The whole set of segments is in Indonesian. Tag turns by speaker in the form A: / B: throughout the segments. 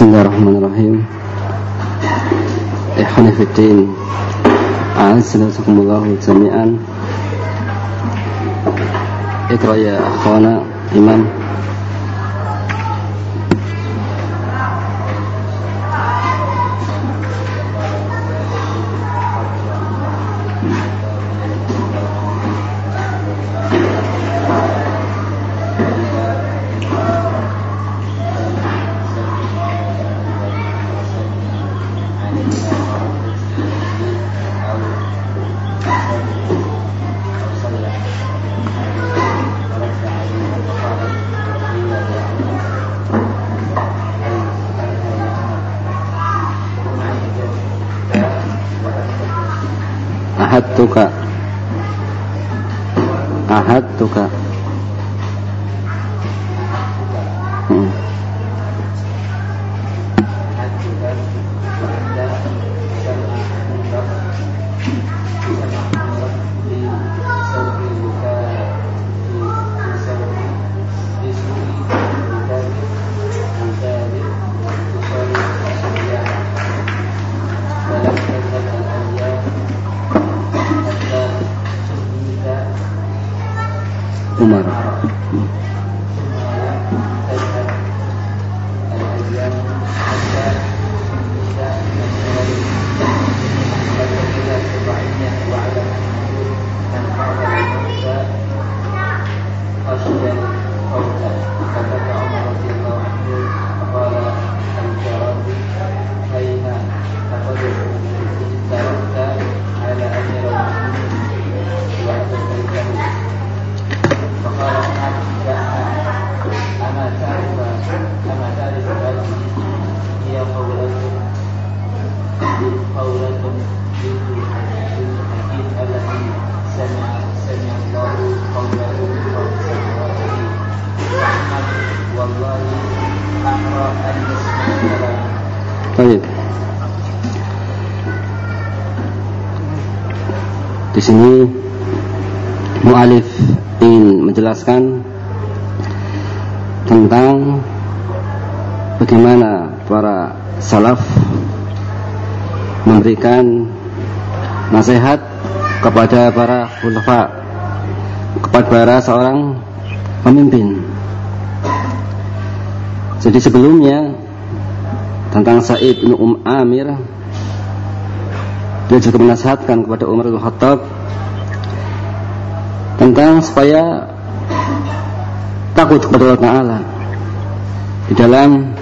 A: Bismillahirrahmanirrahim. Ikhwani fiddin A'azzalakumullahu jami'an. Ikra ya akhwana Imam ahadtuka ahadtuka hmm. Umar Di sini mualif ingin menjelaskan tentang bagaimana para salaf memberikan nasihat kepada para khulafa kepada para seorang pemimpin. Jadi sebelumnya tentang Sa'id bin Um Amir dia juga menasihatkan kepada Umar bin Khattab tentang supaya takut kepada Allah di dalam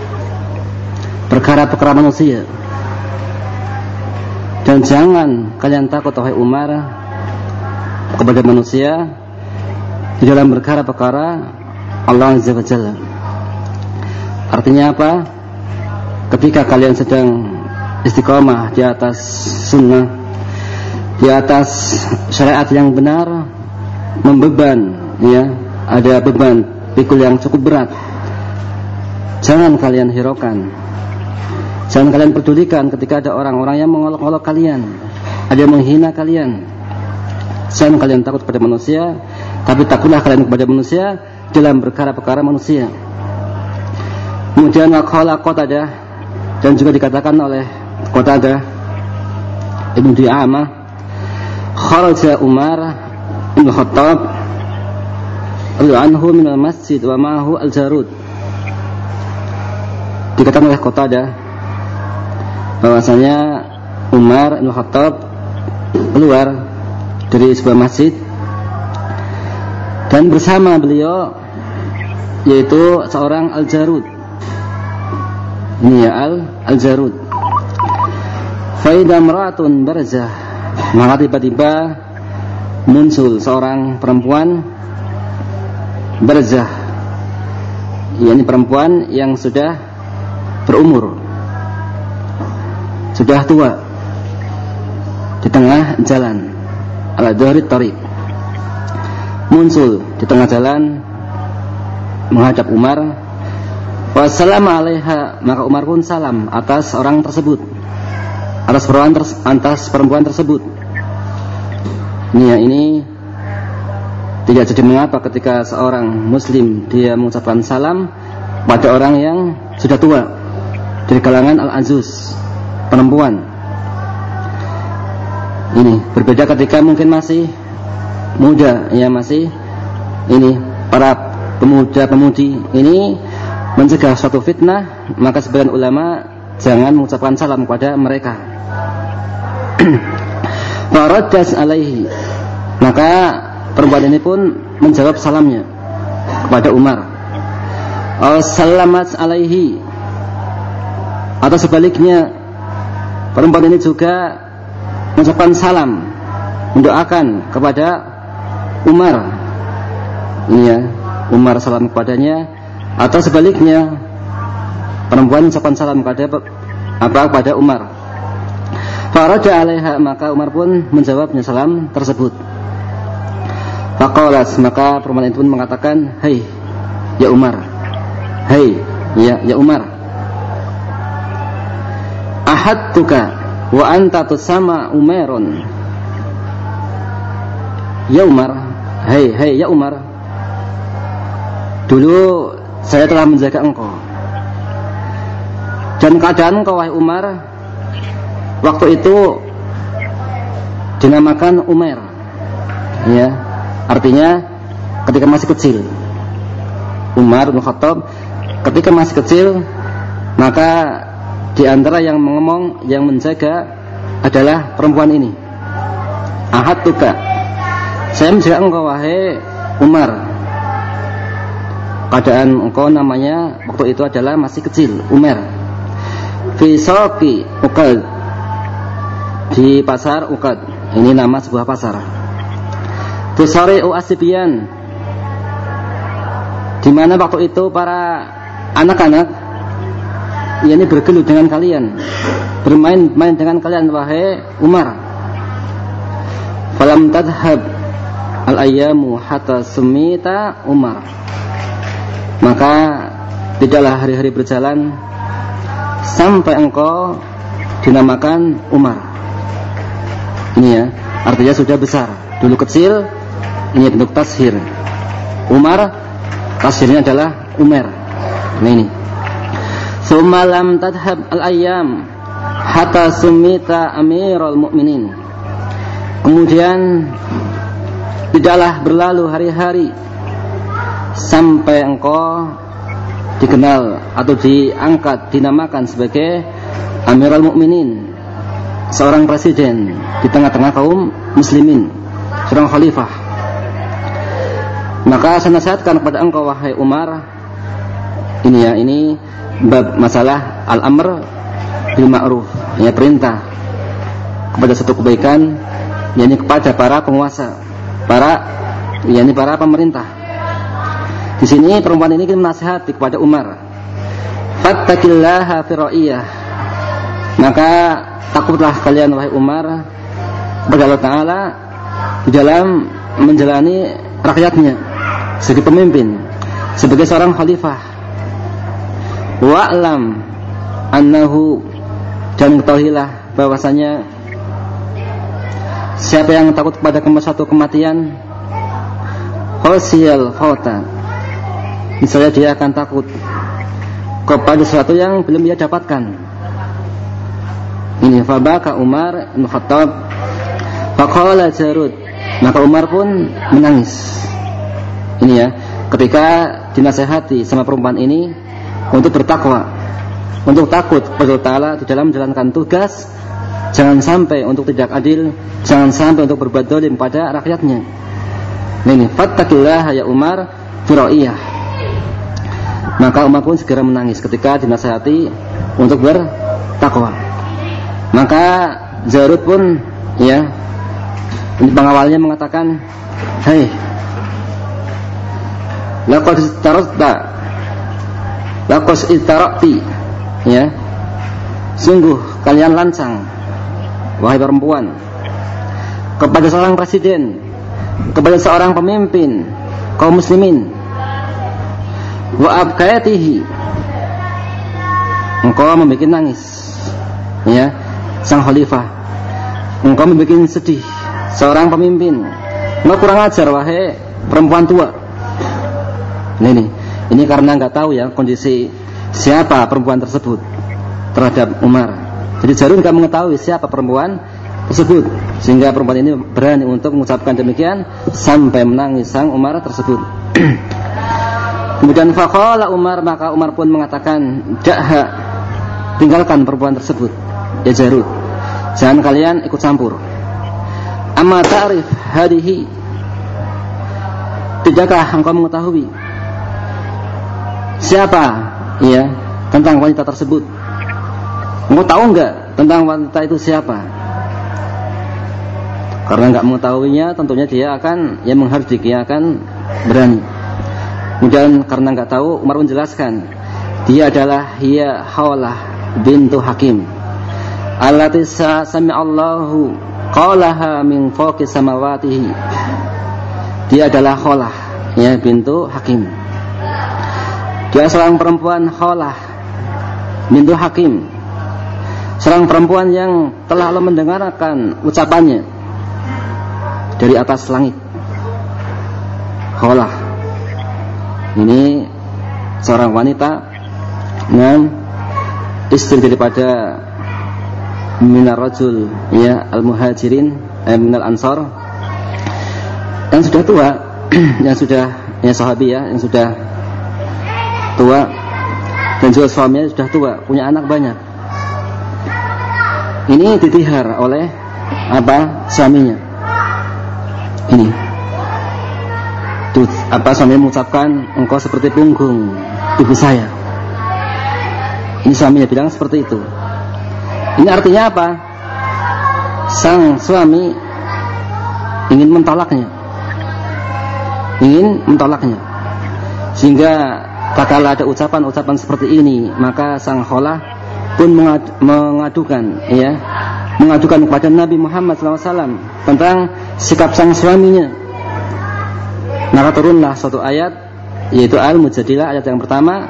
A: perkara-perkara manusia. Dan jangan kalian takut wahai Umar kepada manusia di dalam perkara-perkara Allah Azza wa Jalla. Artinya apa? ketika kalian sedang istiqomah di atas sunnah di atas syariat yang benar membeban ya ada beban pikul yang cukup berat jangan kalian hiraukan jangan kalian pedulikan ketika ada orang-orang yang mengolok-olok kalian. Ada yang menghina kalian. Jangan kalian takut kepada manusia tapi takutlah kalian kepada manusia dalam perkara-perkara manusia. Kemudian waqala qatadah dan juga dikatakan oleh Qatadah Ibnu Di'amah kharaja Umar bin Khattab anhu min al-masjid wa ma'ahu al-jarud. Dikatakan oleh Qatadah bahwasanya Umar bin Khattab keluar dari sebuah masjid dan bersama beliau yaitu seorang al-jarud. Ini ya al al jarud faida meratun barzah maka tiba-tiba muncul seorang perempuan barzah yakni perempuan yang sudah berumur sudah tua. Di tengah jalan. Ala dhari tariq. Muncul di tengah jalan menghadap Umar. Wassalam alaiha maka Umar pun salam atas orang tersebut. Atas perempuan ter atas perempuan tersebut. Ini ya ini tidak jadi mengapa ketika seorang muslim dia mengucapkan salam pada orang yang sudah tua dari kalangan al-azuz perempuan ini berbeda ketika mungkin masih muda ya masih ini para pemuda-pemudi ini mencegah suatu fitnah maka sebagian ulama jangan mengucapkan salam kepada mereka. Faraddas alaihi. Maka perempuan ini pun menjawab salamnya kepada Umar. Assalamat alaihi. Atau sebaliknya perempuan ini juga mengucapkan salam mendoakan kepada Umar. Ini ya Umar salam kepadanya. Atau sebaliknya perempuan ucapan salam kepada apa kepada Umar. Faraja alaiha maka Umar pun menjawabnya salam tersebut. Faqalas maka perempuan itu pun mengatakan Hei ya Umar. Hei ya ya Umar Ahadtuka wa anta tusama Umairun Ya Umar Hei, hei, ya Umar. Dulu saya telah menjaga engkau. Dan keadaan engkau, wahai Umar, waktu itu dinamakan Umar. Ya, artinya ketika masih kecil. Umar bin ketika masih kecil maka di antara yang mengomong yang menjaga adalah perempuan ini. Ahad tuka. Saya menjaga engkau wahai Umar. Keadaan engkau namanya Waktu itu adalah masih kecil Umar. Fisoki Ukad Di pasar Ukad Ini nama sebuah pasar. Tusari Uasibian di mana waktu itu para anak-anak ini bergelut dengan kalian. Bermain-main dengan kalian wahai Umar. Falam tadhab al-ayyamu hatta sumita Umar. Maka tidaklah hari-hari berjalan sampai engkau dinamakan Umar. Ini ya artinya sudah besar. Dulu kecil ini bentuk tashir. Umar tashirnya adalah Umar. Nah ini Sumalam tadhab al-ayyam hatta sumita amirul mu'minin kemudian Tidaklah berlalu hari-hari sampai engkau dikenal atau diangkat dinamakan sebagai Amirul Mukminin, seorang presiden di tengah-tengah kaum muslimin, seorang khalifah. Maka saya nasihatkan kepada engkau wahai Umar, ini ya, ini bab masalah al-amr bil ma'ruf, ya perintah kepada satu kebaikan yakni kepada para penguasa para yakni para pemerintah. Di sini perempuan ini menasihati kepada Umar. Fattakillaha fi Maka takutlah kalian wahai Umar kepada Allah Taala di dalam menjalani rakyatnya sebagai pemimpin, sebagai seorang khalifah. Wa'lam annahu dan ketahuilah bahwasanya Siapa yang takut kepada satu kematian Khosiyal khota Misalnya dia akan takut Kepada sesuatu yang belum dia dapatkan. Ini Fabaka Umar Ibn Khattab Faqala Jarud. Maka Umar pun menangis. Ini ya Ketika dinasehati sama perempuan ini Untuk bertakwa Untuk takut kepada Allah Di dalam menjalankan tugas Jangan sampai untuk tidak adil, jangan sampai untuk berbuat dolim pada rakyatnya. Ini fattakillah ya Umar firaiyah. Maka Umar pun segera menangis ketika dinasihati untuk bertakwa. Maka Jarud pun ya pengawalnya mengatakan, "Hei, laqad istaradta laqad istarakti." Ya. Sungguh kalian lancang wahai perempuan. Kepada seorang presiden kepada seorang pemimpin kaum muslimin. Wa abkayatihi. Engkau membuat nangis. Ya. Sang khalifah. Engkau membuat sedih seorang pemimpin. Engkau kurang ajar wahai perempuan tua. Ini ini karena nggak tahu ya kondisi siapa perempuan tersebut terhadap Umar. Jadi Jarud tidak mengetahui siapa perempuan tersebut sehingga perempuan ini berani untuk mengucapkan demikian sampai menangis sang Umar tersebut. Kemudian faqala Umar maka Umar pun mengatakan, "Dakha, tinggalkan perempuan tersebut." Ya Jarud. Jangan kalian ikut campur. Amma ta'rif hadihi? Tidakkah engkau mengetahui siapa ya tentang wanita tersebut? Engkau tahu enggak tentang wanita itu siapa? Karena enggak mengetahuinya, tentunya dia akan yang menghardik, dia akan berani. Kemudian karena enggak tahu, Umar menjelaskan, dia adalah Hiya Hawlah bintu Hakim allati sami Allahu qalaha min fawqi samawatihi dia adalah Kholah ya bintu Hakim dia seorang perempuan Kholah bintu Hakim. Seorang perempuan yang telah Allah mendengarkan ucapannya dari atas langit. Kholah ini seorang wanita yang istri daripada minar rajul ya al muhajirin eh, minal ansar yang sudah tua yang sudah ya sahabi ya yang sudah tua dan juga suaminya sudah tua punya anak banyak ini ditihar oleh apa suaminya ini tuh apa suaminya mengucapkan engkau seperti punggung ibu saya ini suaminya bilang seperti itu ini artinya apa? Sang suami ingin mentolaknya. Ingin mentolaknya. Sehingga tatkala ada ucapan-ucapan seperti ini, maka sang kholah pun mengadukan ya, mengadukan kepada Nabi Muhammad SAW tentang sikap sang suaminya. Maka turunlah suatu ayat yaitu Al-Mujadilah ayat yang pertama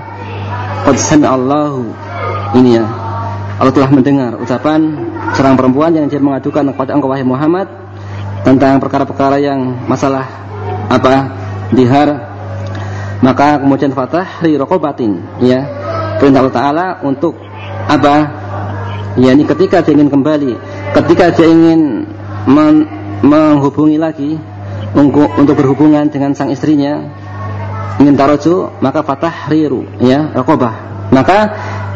A: Qad Allahu ini ya Allah telah mendengar ucapan seorang perempuan yang dia mengadukan kepada engkau wahai Muhammad tentang perkara-perkara yang masalah apa dihar maka kemudian fatah ri rokobatin ya perintah Allah Taala untuk apa ya ini ketika dia ingin kembali ketika dia ingin men menghubungi lagi untuk, untuk berhubungan dengan sang istrinya ingin taroju maka fatah riru ya rokobah maka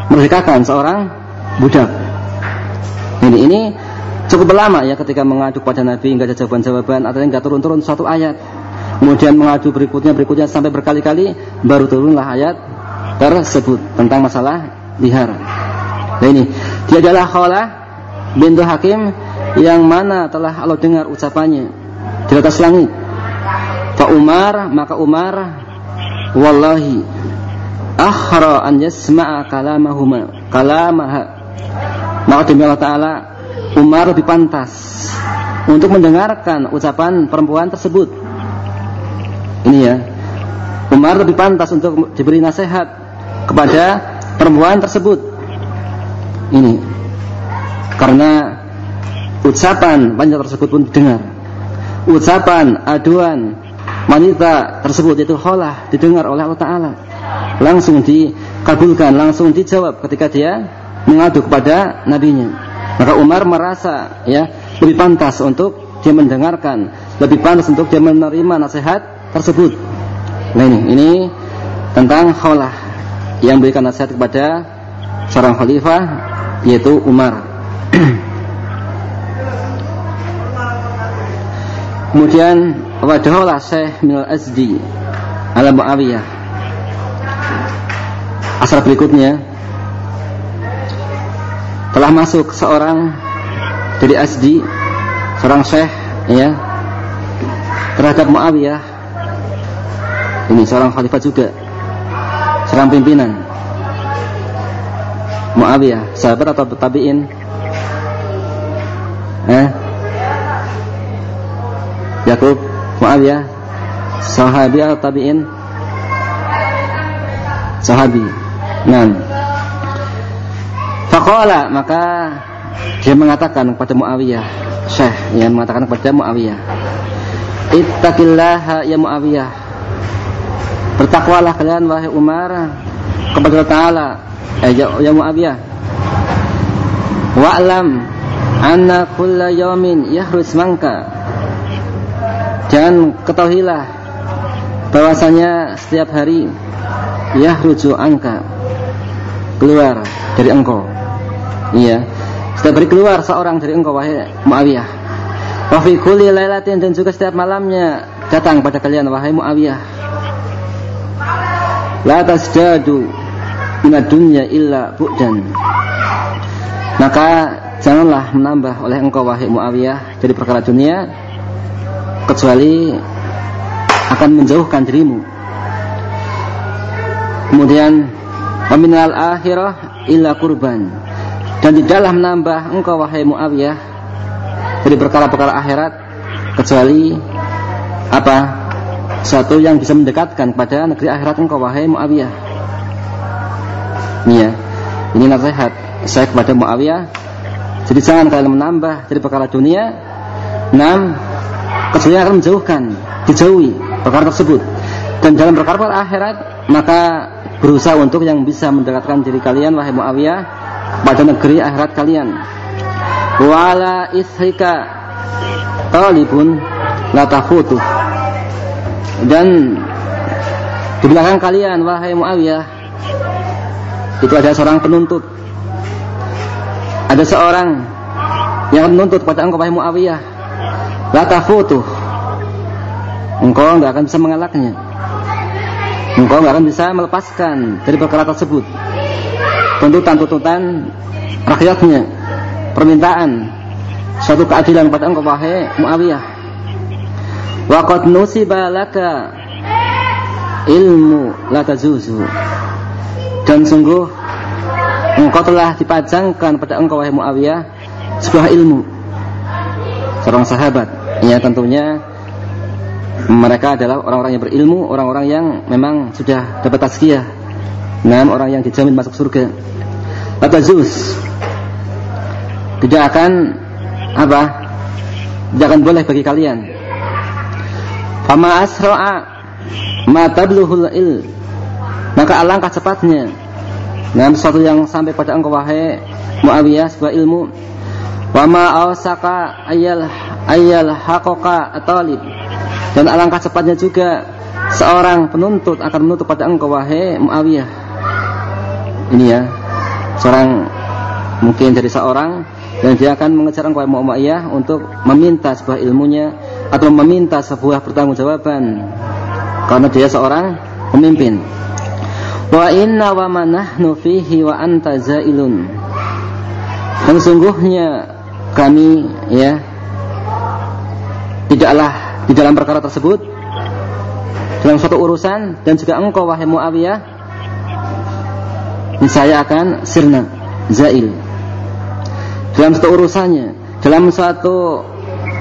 A: merdekakan seorang budak. Ini ini cukup lama ya ketika mengadu pada Nabi nggak ada jawaban-jawaban atau nggak turun-turun satu ayat. Kemudian mengadu berikutnya berikutnya sampai berkali-kali baru turunlah ayat tersebut tentang masalah dihar. Nah ini dia adalah Khalah bintu Hakim yang mana telah Allah dengar ucapannya di atas langit. Fa Umar maka Umar wallahi akhra an yasma'a kalamahuma kalamaha maka demi Allah Ta'ala Umar lebih pantas untuk mendengarkan ucapan perempuan tersebut ini ya. Umar lebih pantas untuk diberi nasihat kepada perempuan tersebut. Ini. Karena ucapan wanita tersebut pun didengar. Ucapan aduan wanita tersebut itu kholah didengar oleh Allah Ta'ala. Langsung dikabulkan langsung dijawab ketika dia mengadu kepada nabinya. Maka Umar merasa ya lebih pantas untuk dia mendengarkan, lebih pantas untuk dia menerima nasihat tersebut. Nah ini, ini tentang khawlah yang berikan nasihat kepada seorang khalifah yaitu Umar. Kemudian wadaholah Syekh Minal Azdi ala Muawiyah. Asal berikutnya telah masuk seorang dari Asdi seorang syekh ya terhadap Muawiyah ini seorang khalifah juga. Seorang pimpinan. Muawiyah sahabat atau tabi'in? Eh? Yakub Muawiyah sahabi atau tabi'in? Sahabi. Nah Faqala maka dia mengatakan kepada Muawiyah, Syekh yang mengatakan kepada Muawiyah, Ittaqillaha ya Muawiyah. Bertakwalah kalian wahai Umar kepada Allah Taala. Eh, ya, ya Muawiyah. wa'lam anna kulla yawmin yahrus mangka dan ketahuilah bahwasanya setiap hari yahruju angka keluar dari engkau. Iya. Setiap hari keluar seorang dari engkau wahai Muawiyah. Wa fi kulli lailatin dan juga setiap malamnya datang pada kalian wahai Muawiyah la tasjadu minad dunya illa bu'dan. Maka janganlah menambah oleh engkau wahai Muawiyah dari perkara dunia kecuali akan menjauhkan dirimu. Kemudian Waminal akhirah illa kurban. Dan tidaklah menambah engkau wahai Muawiyah dari perkara-perkara akhirat kecuali apa satu yang bisa mendekatkan kepada negeri akhirat engkau wahai Muawiyah. Ini ya ini nasihat saya kepada Muawiyah. Jadi jangan kalian menambah dari perkara dunia. Enam kecuali akan menjauhkan dijauhi perkara tersebut. Dan dalam perkara-perkara akhirat maka berusaha untuk yang bisa mendekatkan diri kalian wahai Muawiyah pada negeri akhirat kalian. Wala ishrika talibun la tafutu dan di belakang kalian wahai Muawiyah itu ada seorang penuntut. Ada seorang yang menuntut kepada engkau wahai Muawiyah la tafutu. Engkau enggak akan bisa mengelaknya engkau enggak akan bisa melepaskan dari perkara tersebut. Tuntutan-tuntutan rakyatnya permintaan suatu keadilan kepada engkau wahai Muawiyah wa qad nusiba laka ilmu la tazuzu. Dan sungguh engkau telah dipajangkan pada engkau wahai Muawiyah sebuah ilmu. Seorang sahabat. Ya tentunya mereka adalah orang-orang yang berilmu orang-orang yang memang sudah dapat tazkiyah. Nah orang yang dijamin masuk surga. Latazuz tidak akan apa? Tidak akan boleh bagi kalian fama asra'a ma tabluhul il maka alangkah cepatnya. Dengan sesuatu yang sampai pada engkau wahai Muawiyah sebuah ilmu. Wa ma awsaka ayal ayal haqqaqa talib dan alangkah cepatnya juga seorang penuntut akan menuntut pada engkau wahai Muawiyah. Ini ya seorang mungkin dari seorang dan dia akan mengejar engkau Muawiyah untuk meminta sebuah ilmunya atau meminta sebuah pertanggungjawaban. Karena dia seorang pemimpin. Wa inna wa manahnu fihi wa anta zailun. Dan sungguhnya kami ya tidaklah di dalam perkara tersebut dalam suatu urusan dan juga engkau wahai Muawiyah saya akan sirna zail dalam satu urusannya dalam suatu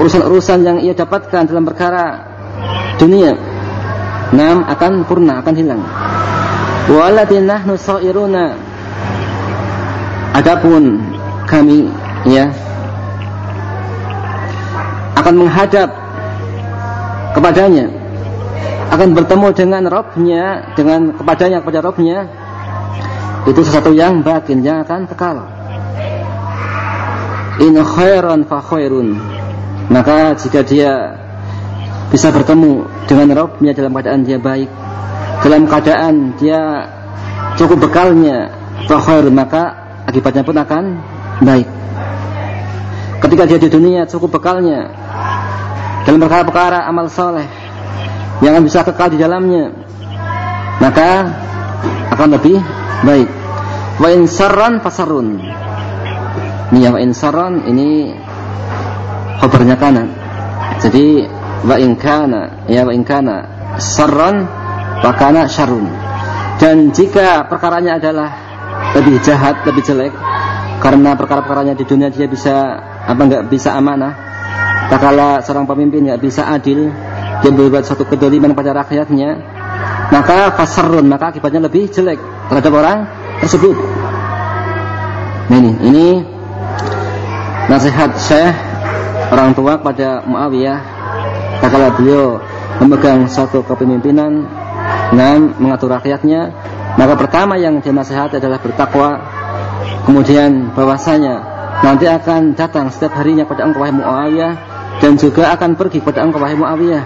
A: urusan-urusan yang ia dapatkan dalam perkara dunia nam akan purna akan hilang. Walatin nahnu sa'iruna. Adapun kami ya akan menghadap kepadanya akan bertemu dengan Robnya dengan kepadanya kepada Robnya itu sesuatu yang batin yang akan kekal in khairan fa khairun. Maka jika dia bisa bertemu dengan Robnya dalam keadaan dia baik dalam keadaan dia cukup bekalnya fakir maka akibatnya pun akan baik. Ketika dia di dunia cukup bekalnya dalam perkara-perkara amal soleh yang bisa kekal di dalamnya maka akan lebih baik. Wa in sarran fasarun ini ya wa in sarran ini khabarnya kanan. Jadi wa in kana ya wa in kana sarran wakana syarun dan jika perkaranya adalah lebih jahat, lebih jelek karena perkara-perkaranya di dunia dia bisa apa enggak bisa amanah tak kala seorang pemimpin enggak bisa adil dia berbuat suatu kedoliman pada rakyatnya maka fasarun maka akibatnya lebih jelek terhadap orang tersebut. Ini ini nasihat saya orang tua pada Muawiyah kala beliau memegang satu kepemimpinan dan mengatur rakyatnya maka pertama yang dia nasihat adalah bertakwa kemudian bahwasanya nanti akan datang setiap harinya pada engkau wahai Muawiyah dan juga akan pergi pada engkau wahai Muawiyah.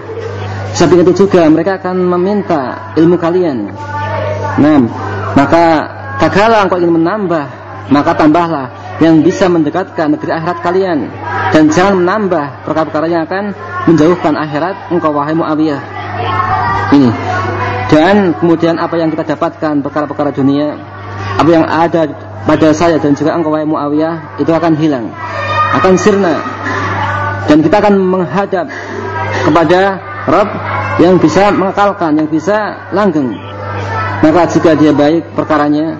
A: Samping itu juga mereka akan meminta ilmu kalian. Nah, maka tak kala engkau ingin menambah, maka tambahlah yang bisa mendekatkan negeri akhirat kalian dan jangan menambah perkara-perkara yang akan menjauhkan akhirat engkau wahai Muawiyah. Ini. Dan kemudian apa yang kita dapatkan perkara-perkara dunia, apa yang ada pada saya dan juga engkau wahai Muawiyah itu akan hilang, akan sirna. Dan kita akan menghadap kepada Rabb yang bisa mengekalkan, yang bisa langgeng. Maka jika dia baik perkaranya,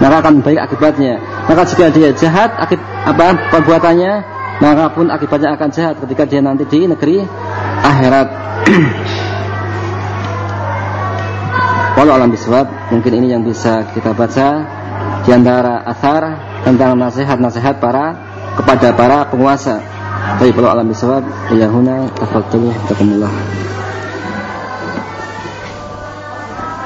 A: maka akan baik akibatnya. Maka jika dia jahat akib, apa perbuatannya, maka pun akibatnya akan jahat ketika dia nanti di negeri akhirat. Walau alam biswab, mungkin ini yang bisa kita baca di antara asar tentang nasihat-nasihat para kepada para penguasa. Baik, walau alam biswab, ya huna tafadhalu takumullah.